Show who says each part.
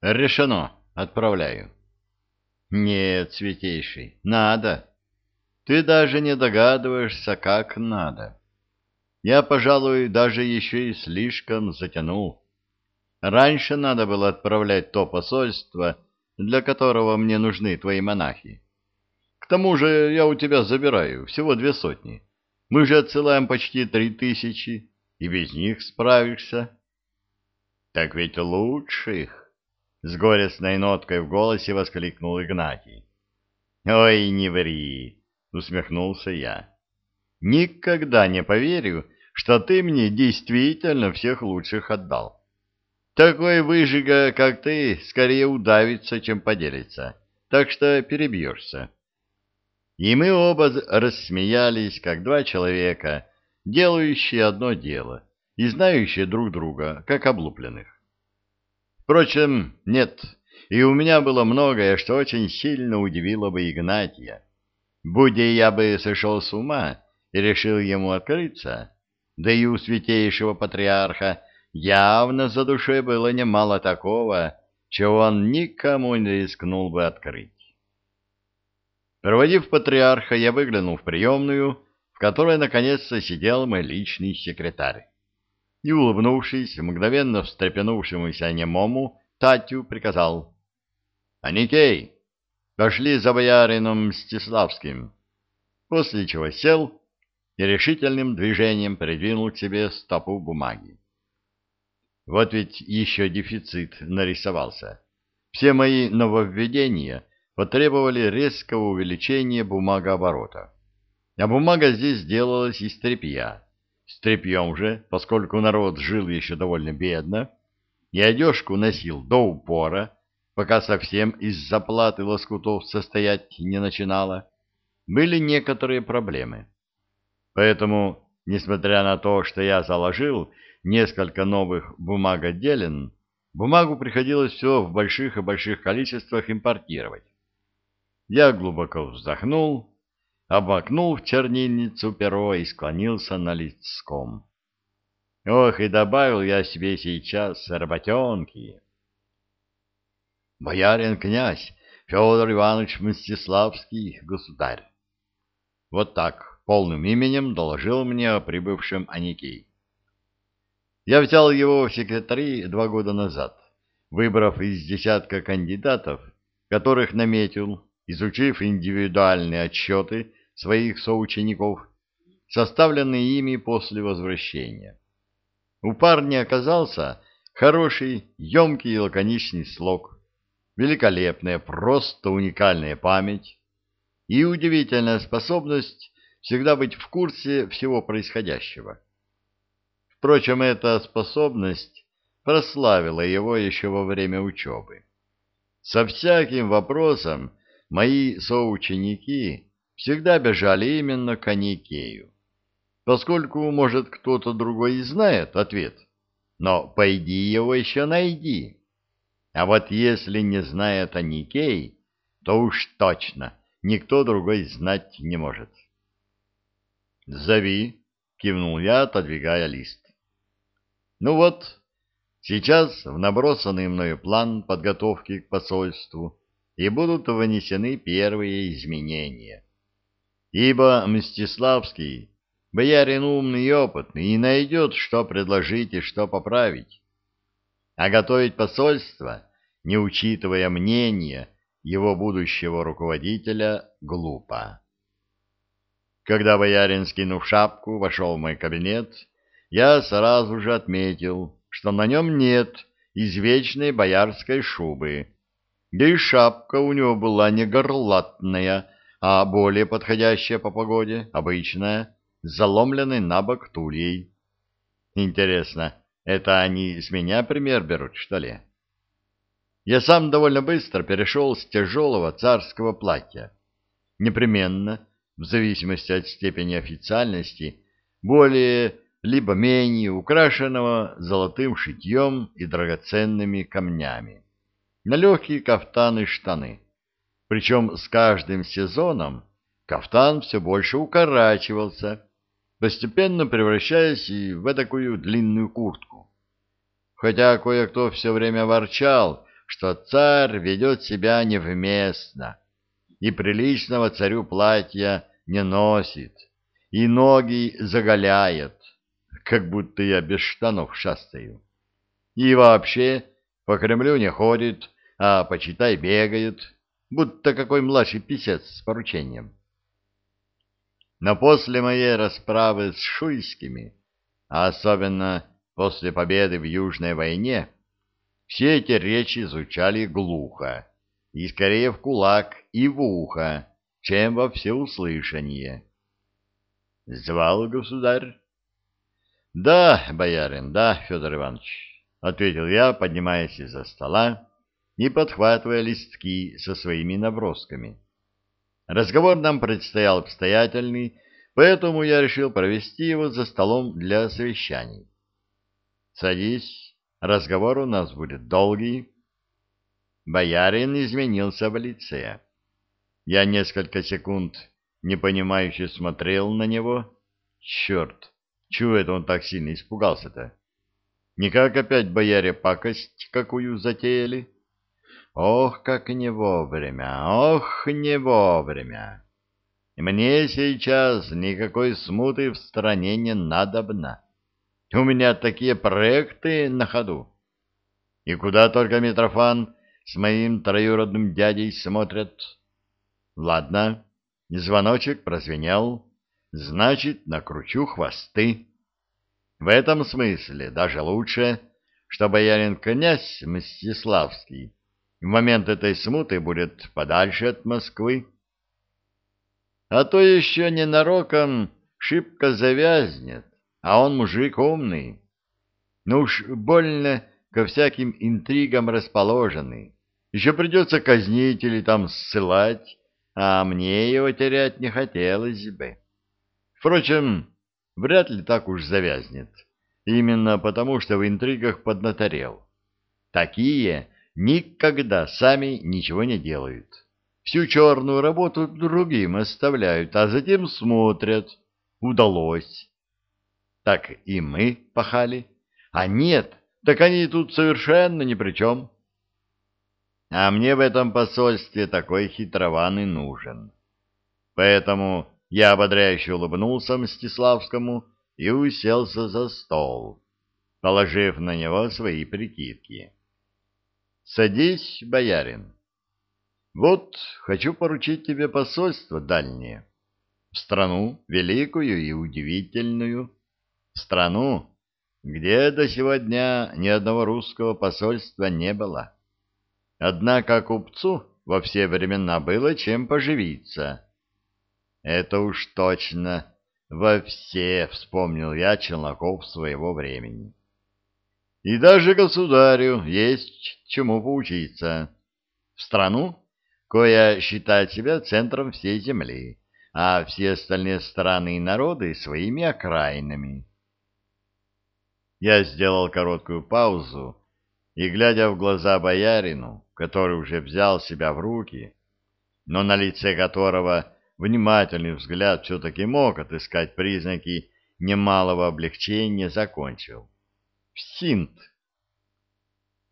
Speaker 1: Решено. Отправляю. Нет, святейший, надо. Ты даже не догадываешься, как надо. Я, пожалуй, даже еще и слишком затянул. Раньше надо было отправлять то посольство, для которого мне нужны твои монахи. К тому же я у тебя забираю всего две сотни. Мы же отсылаем почти три тысячи, и без них справишься. Так ведь лучше их. С горестной ноткой в голосе воскликнул Игнатий. «Ой, не ври!» — усмехнулся я. «Никогда не поверю, что ты мне действительно всех лучших отдал. Такой выжига, как ты, скорее удавится, чем поделится, так что перебьешься». И мы оба рассмеялись, как два человека, делающие одно дело и знающие друг друга, как облупленных. Впрочем, нет, и у меня было многое, что очень сильно удивило бы Игнатия. Будь я бы сошел с ума и решил ему открыться, да и у святейшего патриарха явно за душой было немало такого, чего он никому не рискнул бы открыть. Проводив патриарха, я выглянул в приемную, в которой наконец-то сидел мой личный секретарь и, улыбнувшись мгновенно встрепенувшемуся немому, Татью приказал. — Аникей, пошли за боярином Мстиславским. После чего сел и решительным движением придвинул к себе стопу бумаги. Вот ведь еще дефицит нарисовался. Все мои нововведения потребовали резкого увеличения бумагооборота. А бумага здесь делалась из тряпья с тряпьем же, поскольку народ жил еще довольно бедно, и одежку носил до упора, пока совсем из заплаты лоскутов состоять не начинала, были некоторые проблемы. Поэтому, несмотря на то, что я заложил несколько новых бумагоделен, бумагу приходилось все в больших и больших количествах импортировать. Я глубоко вздохнул обмакнул в чернильницу перо и склонился на листком. Ох, и добавил я себе сейчас работенки. Боярин-князь Федор Иванович Мстиславский, государь. Вот так, полным именем доложил мне о прибывшем Аникей. Я взял его в секретари два года назад, выбрав из десятка кандидатов, которых наметил, изучив индивидуальные отчеты своих соучеников, составленные ими после возвращения. У парня оказался хороший, емкий и лаконичный слог, великолепная, просто уникальная память и удивительная способность всегда быть в курсе всего происходящего. Впрочем, эта способность прославила его еще во время учебы. Со всяким вопросом мои соученики всегда бежали именно к Аникею. Поскольку, может, кто-то другой и знает ответ, но пойди его еще найди. А вот если не знает Аникей, то уж точно никто другой знать не может. «Зови», — кивнул я, отодвигая лист. «Ну вот, сейчас в набросанный мною план подготовки к посольству и будут внесены первые изменения» ибо Мстиславский боярин умный и опытный и найдет, что предложить и что поправить. А готовить посольство, не учитывая мнения его будущего руководителя, глупо. Когда боярин, скинув шапку, вошел в мой кабинет, я сразу же отметил, что на нем нет извечной боярской шубы, да и шапка у него была не горлатная, а более подходящая по погоде, обычная, с заломленной на бок тульей. Интересно, это они с меня пример берут, что ли? Я сам довольно быстро перешел с тяжелого царского платья. Непременно, в зависимости от степени официальности, более либо менее украшенного золотым шитьем и драгоценными камнями, на легкие кафтаны штаны причем с каждым сезоном кафтан все больше укорачивался, постепенно превращаясь в такую длинную куртку. Хотя кое-кто все время ворчал, что царь ведет себя невместно и приличного царю платья не носит, и ноги заголяет, как будто я без штанов шастаю. И вообще по Кремлю не ходит, а, почитай, бегает, будто какой младший писец с поручением. Но после моей расправы с шуйскими, а особенно после победы в Южной войне, все эти речи звучали глухо, и скорее в кулак и в ухо, чем во всеуслышание. «Звал государь?» «Да, боярин, да, Федор Иванович», — ответил я, поднимаясь из-за стола и подхватывая листки со своими набросками. Разговор нам предстоял обстоятельный, поэтому я решил провести его за столом для совещаний. «Садись, разговор у нас будет долгий». Боярин изменился в лице. Я несколько секунд непонимающе смотрел на него. Черт, чего это он так сильно испугался-то? Никак опять бояре пакость какую затеяли? Ох, как не вовремя, ох, не вовремя. Мне сейчас никакой смуты в стране не надобно. У меня такие проекты на ходу. И куда только Митрофан с моим троюродным дядей смотрят. Ладно, звоночек прозвенел, значит, накручу хвосты. В этом смысле даже лучше, что боярин князь Мстиславский в момент этой смуты будет подальше от Москвы. А то еще ненароком шибко завязнет, а он мужик умный. Ну уж больно ко всяким интригам расположенный. Еще придется казнить или там ссылать, а мне его терять не хотелось бы. Впрочем, вряд ли так уж завязнет, именно потому что в интригах поднаторел. Такие никогда сами ничего не делают. Всю черную работу другим оставляют, а затем смотрят. Удалось. Так и мы пахали. А нет, так они тут совершенно ни при чем. А мне в этом посольстве такой хитрованный нужен. Поэтому я ободряюще улыбнулся Мстиславскому и уселся за стол, положив на него свои прикидки. Садись, боярин. Вот хочу поручить тебе посольство дальнее, в страну великую и удивительную, в страну, где до сего дня ни одного русского посольства не было. Однако купцу во все времена было чем поживиться. Это уж точно во все вспомнил я челноков своего времени. И даже государю есть чему поучиться. В страну, кое считает себя центром всей земли, а все остальные страны и народы своими окраинами. Я сделал короткую паузу и, глядя в глаза боярину, который уже взял себя в руки, но на лице которого внимательный взгляд все-таки мог отыскать признаки немалого облегчения, закончил. Синт